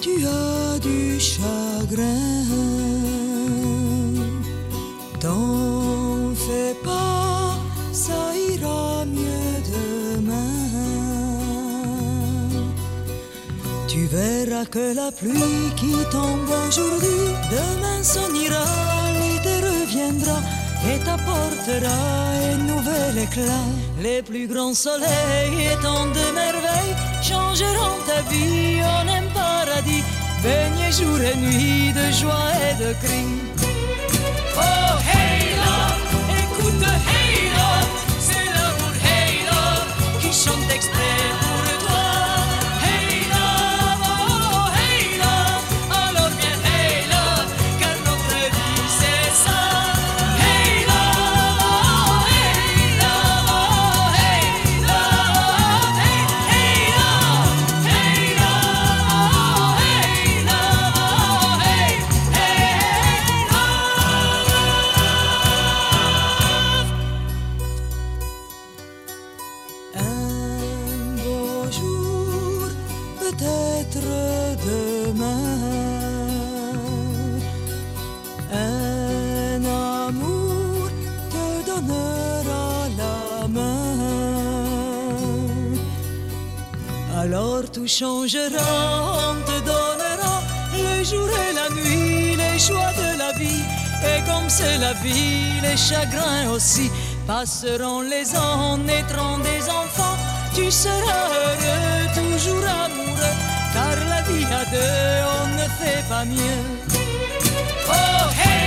tu as du chagrin. T'en fais pas, ça ira mieux demain. Tu verras que la pluie qui tombe aujourd'hui, demain s'en ira et t'apportera un nouvel éclat. Les plus grands soleils et tant de merveilles changeront ta vie en un paradis, baigné jour et nuit de joie et de cris. Oh hey demain, un amour te donnera la main. Alors tout changera, on te donnera le jour et la nuit, les joies de la vie. Et comme c'est la vie, les chagrins aussi passeront les ans, naîtront des enfants. Tu seras heureux, toujours amoureux, deux, on ne fait pas mieux. Oh hey